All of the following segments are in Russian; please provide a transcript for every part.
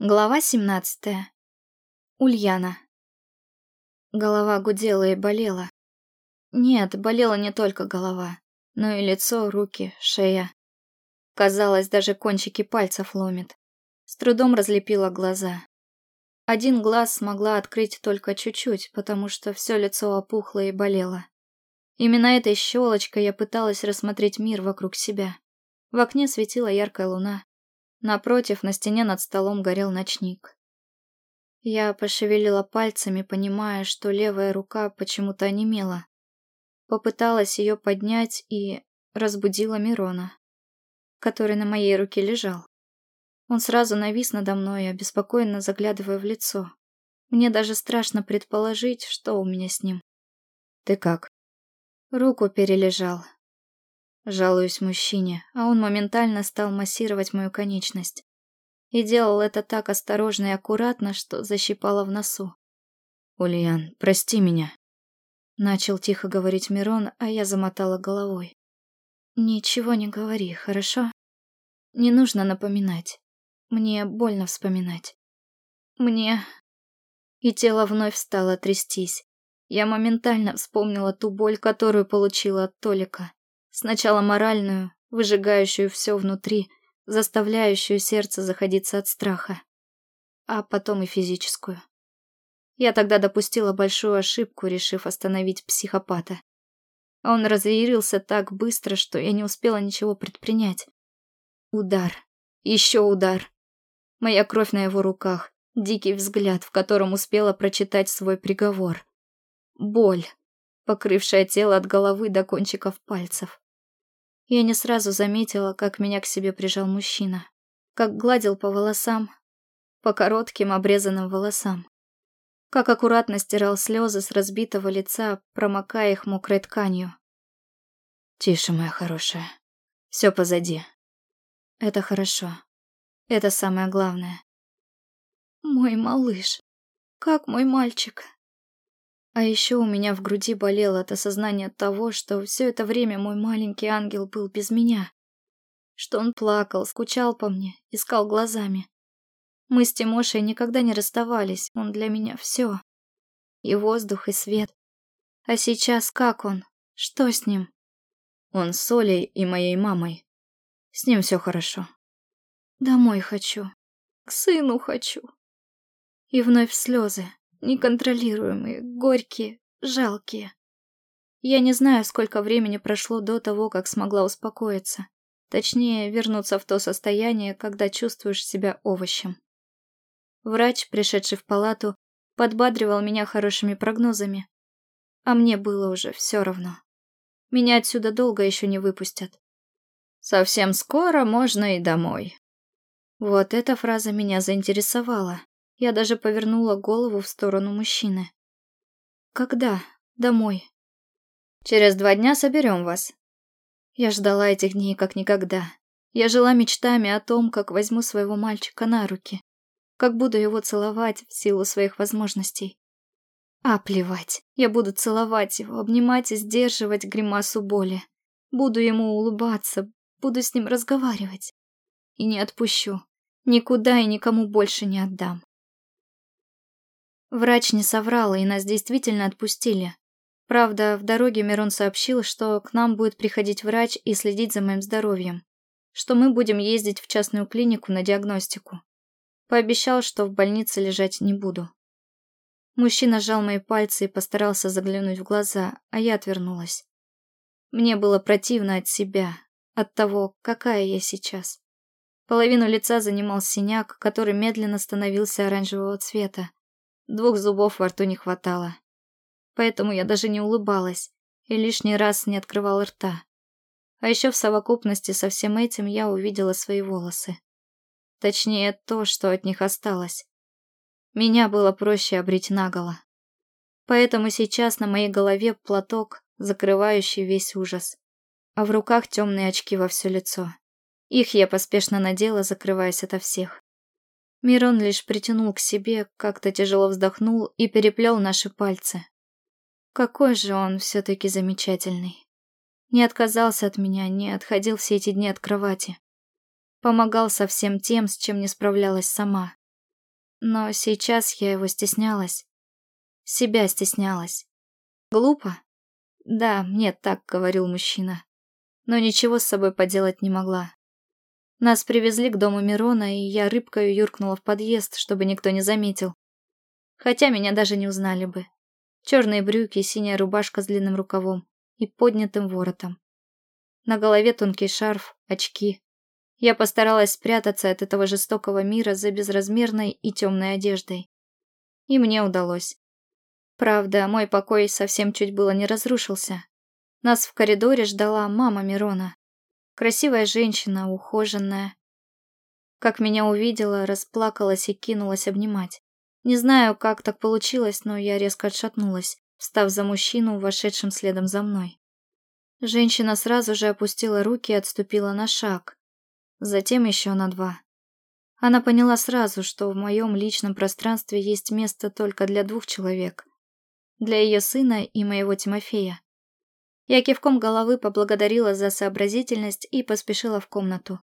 Глава 17. Ульяна. Голова гудела и болела. Нет, болела не только голова, но и лицо, руки, шея. Казалось, даже кончики пальцев ломит. С трудом разлепила глаза. Один глаз смогла открыть только чуть-чуть, потому что все лицо опухло и болело. Именно этой щелочкой я пыталась рассмотреть мир вокруг себя. В окне светила яркая луна. Напротив, на стене над столом горел ночник. Я пошевелила пальцами, понимая, что левая рука почему-то онемела. Попыталась ее поднять и разбудила Мирона, который на моей руке лежал. Он сразу навис надо мной, обеспокоенно заглядывая в лицо. Мне даже страшно предположить, что у меня с ним. «Ты как?» Руку перележал, Жалуюсь мужчине, а он моментально стал массировать мою конечность. И делал это так осторожно и аккуратно, что защипало в носу. «Ульян, прости меня», — начал тихо говорить Мирон, а я замотала головой. «Ничего не говори, хорошо? Не нужно напоминать. Мне больно вспоминать. Мне...» И тело вновь стало трястись. Я моментально вспомнила ту боль, которую получила от Толика. Сначала моральную, выжигающую все внутри, заставляющую сердце заходиться от страха, а потом и физическую. Я тогда допустила большую ошибку, решив остановить психопата. Он разъярился так быстро, что я не успела ничего предпринять. Удар. Еще удар. Моя кровь на его руках. Дикий взгляд, в котором успела прочитать свой приговор. Боль, покрывшая тело от головы до кончиков пальцев. Я не сразу заметила, как меня к себе прижал мужчина. Как гладил по волосам, по коротким обрезанным волосам. Как аккуратно стирал слезы с разбитого лица, промокая их мокрой тканью. «Тише, моя хорошая. Все позади». «Это хорошо. Это самое главное». «Мой малыш. Как мой мальчик?» А еще у меня в груди болело от осознания того, что все это время мой маленький ангел был без меня. Что он плакал, скучал по мне, искал глазами. Мы с Тимошей никогда не расставались, он для меня все. И воздух, и свет. А сейчас как он? Что с ним? Он с Олей и моей мамой. С ним все хорошо. Домой хочу. К сыну хочу. И вновь слезы неконтролируемые, горькие, жалкие. Я не знаю, сколько времени прошло до того, как смогла успокоиться. Точнее, вернуться в то состояние, когда чувствуешь себя овощем. Врач, пришедший в палату, подбадривал меня хорошими прогнозами. А мне было уже все равно. Меня отсюда долго еще не выпустят. Совсем скоро можно и домой. Вот эта фраза меня заинтересовала. Я даже повернула голову в сторону мужчины. «Когда? Домой?» «Через два дня соберем вас». Я ждала этих дней как никогда. Я жила мечтами о том, как возьму своего мальчика на руки, как буду его целовать в силу своих возможностей. А плевать, я буду целовать его, обнимать и сдерживать гримасу боли. Буду ему улыбаться, буду с ним разговаривать. И не отпущу. Никуда и никому больше не отдам. Врач не соврал, и нас действительно отпустили. Правда, в дороге Мирон сообщил, что к нам будет приходить врач и следить за моим здоровьем, что мы будем ездить в частную клинику на диагностику. Пообещал, что в больнице лежать не буду. Мужчина сжал мои пальцы и постарался заглянуть в глаза, а я отвернулась. Мне было противно от себя, от того, какая я сейчас. Половину лица занимал синяк, который медленно становился оранжевого цвета. Двух зубов во рту не хватало. Поэтому я даже не улыбалась и лишний раз не открывала рта. А еще в совокупности со всем этим я увидела свои волосы. Точнее, то, что от них осталось. Меня было проще обрить наголо. Поэтому сейчас на моей голове платок, закрывающий весь ужас. А в руках темные очки во все лицо. Их я поспешно надела, закрываясь ото всех. Мирон лишь притянул к себе, как-то тяжело вздохнул и переплел наши пальцы. Какой же он все-таки замечательный. Не отказался от меня, не отходил все эти дни от кровати. Помогал со всем тем, с чем не справлялась сама. Но сейчас я его стеснялась. Себя стеснялась. Глупо? Да, мне так говорил мужчина. Но ничего с собой поделать не могла. Нас привезли к дому Мирона, и я рыбкою юркнула в подъезд, чтобы никто не заметил. Хотя меня даже не узнали бы. Черные брюки, синяя рубашка с длинным рукавом и поднятым воротом. На голове тонкий шарф, очки. Я постаралась спрятаться от этого жестокого мира за безразмерной и темной одеждой. И мне удалось. Правда, мой покой совсем чуть было не разрушился. Нас в коридоре ждала мама Мирона. Красивая женщина, ухоженная. Как меня увидела, расплакалась и кинулась обнимать. Не знаю, как так получилось, но я резко отшатнулась, встав за мужчину, вошедшим следом за мной. Женщина сразу же опустила руки и отступила на шаг затем еще на два. Она поняла сразу, что в моем личном пространстве есть место только для двух человек. Для ее сына и моего Тимофея. Я кивком головы поблагодарила за сообразительность и поспешила в комнату.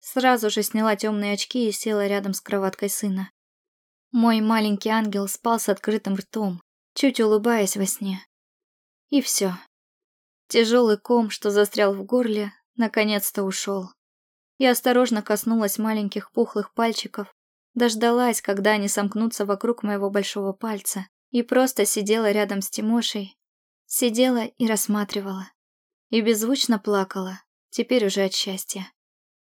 Сразу же сняла темные очки и села рядом с кроваткой сына. Мой маленький ангел спал с открытым ртом, чуть улыбаясь во сне. И все. Тяжелый ком, что застрял в горле, наконец-то ушел. Я осторожно коснулась маленьких пухлых пальчиков, дождалась, когда они сомкнутся вокруг моего большого пальца, и просто сидела рядом с Тимошей. Сидела и рассматривала. И беззвучно плакала, теперь уже от счастья.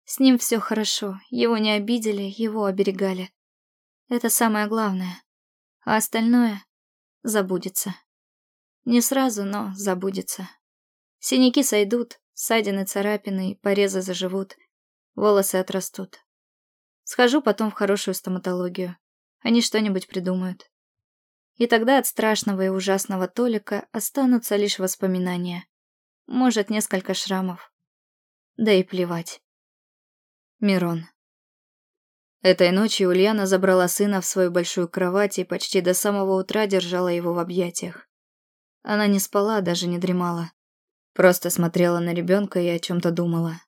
С ним все хорошо, его не обидели, его оберегали. Это самое главное. А остальное забудется. Не сразу, но забудется. Синяки сойдут, ссадины, царапины, порезы заживут. Волосы отрастут. Схожу потом в хорошую стоматологию. Они что-нибудь придумают. И тогда от страшного и ужасного Толика останутся лишь воспоминания. Может, несколько шрамов. Да и плевать. Мирон. Этой ночью Ульяна забрала сына в свою большую кровать и почти до самого утра держала его в объятиях. Она не спала, даже не дремала. Просто смотрела на ребенка и о чем-то думала.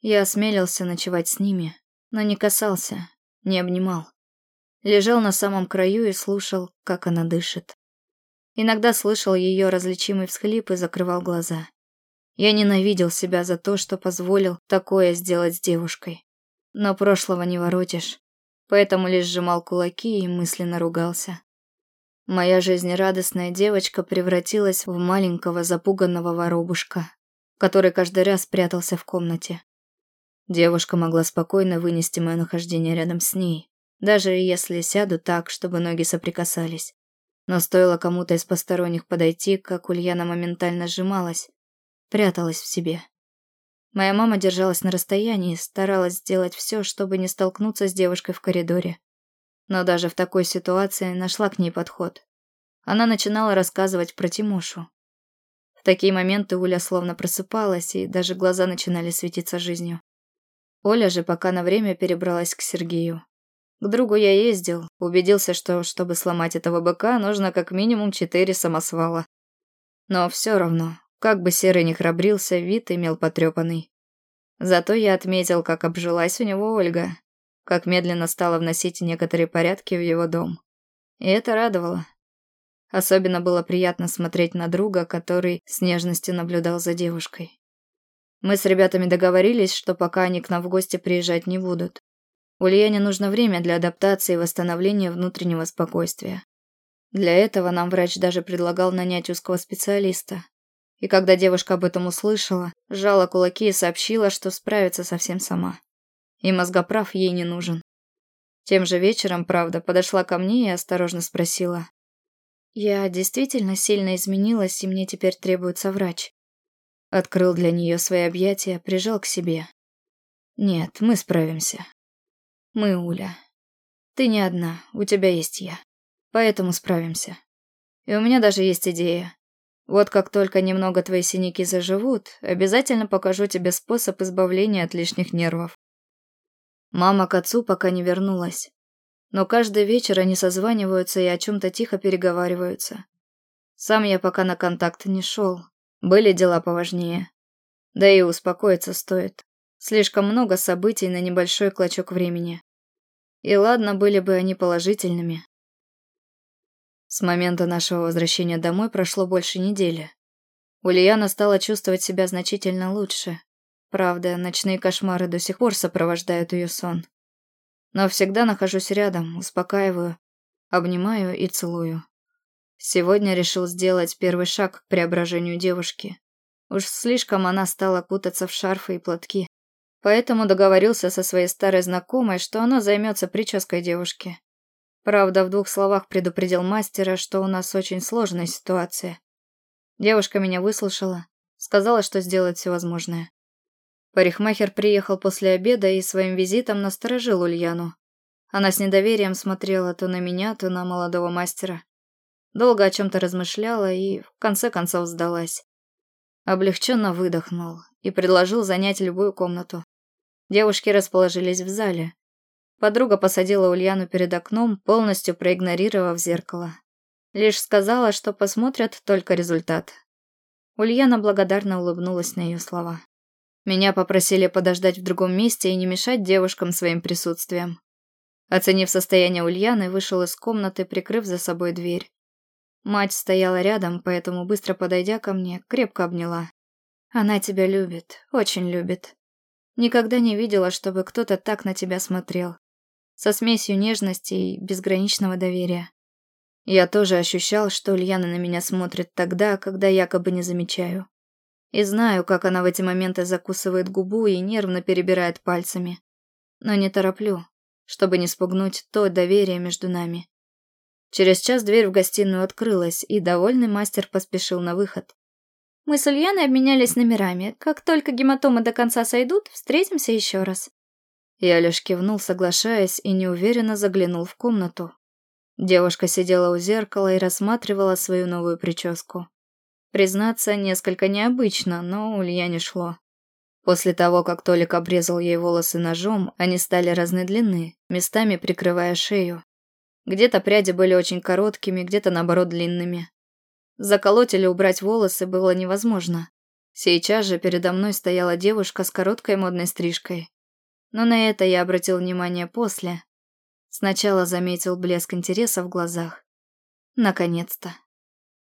Я осмелился ночевать с ними, но не касался, не обнимал. Лежал на самом краю и слушал, как она дышит. Иногда слышал ее различимый всхлип и закрывал глаза. Я ненавидел себя за то, что позволил такое сделать с девушкой. Но прошлого не воротишь, поэтому лишь сжимал кулаки и мысленно ругался. Моя жизнерадостная девочка превратилась в маленького запуганного воробушка, который каждый раз прятался в комнате. Девушка могла спокойно вынести мое нахождение рядом с ней, даже если сяду так, чтобы ноги соприкасались. Но стоило кому-то из посторонних подойти, как Ульяна моментально сжималась, пряталась в себе. Моя мама держалась на расстоянии, старалась сделать все, чтобы не столкнуться с девушкой в коридоре. Но даже в такой ситуации нашла к ней подход. Она начинала рассказывать про Тимошу. В такие моменты Уля словно просыпалась, и даже глаза начинали светиться жизнью. Оля же пока на время перебралась к Сергею. К другу я ездил, убедился, что, чтобы сломать этого быка, нужно как минимум четыре самосвала. Но все равно, как бы Серый не храбрился, вид имел потрепанный. Зато я отметил, как обжилась у него Ольга, как медленно стала вносить некоторые порядки в его дом. И это радовало. Особенно было приятно смотреть на друга, который с нежностью наблюдал за девушкой. Мы с ребятами договорились, что пока они к нам в гости приезжать не будут. Ульяне нужно время для адаптации и восстановления внутреннего спокойствия. Для этого нам врач даже предлагал нанять узкого специалиста. И когда девушка об этом услышала, сжала кулаки и сообщила, что справится совсем сама. И мозгоправ ей не нужен. Тем же вечером, правда, подошла ко мне и осторожно спросила. «Я действительно сильно изменилась, и мне теперь требуется врач?» Открыл для нее свои объятия, прижал к себе. Нет, мы справимся. Мы, Уля. Ты не одна, у тебя есть я. Поэтому справимся. И у меня даже есть идея. Вот как только немного твои синяки заживут, обязательно покажу тебе способ избавления от лишних нервов. Мама к отцу пока не вернулась. Но каждый вечер они созваниваются и о чем-то тихо переговариваются. Сам я пока на контакт не шел, были дела поважнее. Да и успокоиться стоит. Слишком много событий на небольшой клочок времени. И ладно, были бы они положительными. С момента нашего возвращения домой прошло больше недели. Ульяна стала чувствовать себя значительно лучше. Правда, ночные кошмары до сих пор сопровождают ее сон. Но всегда нахожусь рядом, успокаиваю, обнимаю и целую. Сегодня решил сделать первый шаг к преображению девушки. Уж слишком она стала кутаться в шарфы и платки. Поэтому договорился со своей старой знакомой, что она займется прической девушки. Правда, в двух словах предупредил мастера, что у нас очень сложная ситуация. Девушка меня выслушала, сказала, что сделает все возможное. Парикмахер приехал после обеда и своим визитом насторожил Ульяну. Она с недоверием смотрела то на меня, то на молодого мастера. Долго о чем-то размышляла и в конце концов сдалась. Облегченно выдохнул и предложил занять любую комнату. Девушки расположились в зале. Подруга посадила Ульяну перед окном, полностью проигнорировав зеркало. Лишь сказала, что посмотрят только результат. Ульяна благодарно улыбнулась на ее слова. Меня попросили подождать в другом месте и не мешать девушкам своим присутствием. Оценив состояние Ульяны, вышел из комнаты, прикрыв за собой дверь. Мать стояла рядом, поэтому, быстро подойдя ко мне, крепко обняла. «Она тебя любит, очень любит. Никогда не видела, чтобы кто-то так на тебя смотрел. Со смесью нежности и безграничного доверия. Я тоже ощущал, что Ульяна на меня смотрит тогда, когда якобы не замечаю. И знаю, как она в эти моменты закусывает губу и нервно перебирает пальцами. Но не тороплю, чтобы не спугнуть то доверие между нами. Через час дверь в гостиную открылась, и довольный мастер поспешил на выход. Мы с Ульяной обменялись номерами. Как только гематомы до конца сойдут, встретимся еще раз. Я лишь кивнул, соглашаясь, и неуверенно заглянул в комнату. Девушка сидела у зеркала и рассматривала свою новую прическу. Признаться, несколько необычно, но Ульяне шло. После того, как Толик обрезал ей волосы ножом, они стали разной длины, местами прикрывая шею. Где-то пряди были очень короткими, где-то наоборот длинными. Заколоть или убрать волосы было невозможно. Сейчас же передо мной стояла девушка с короткой модной стрижкой. Но на это я обратил внимание после. Сначала заметил блеск интереса в глазах. Наконец-то.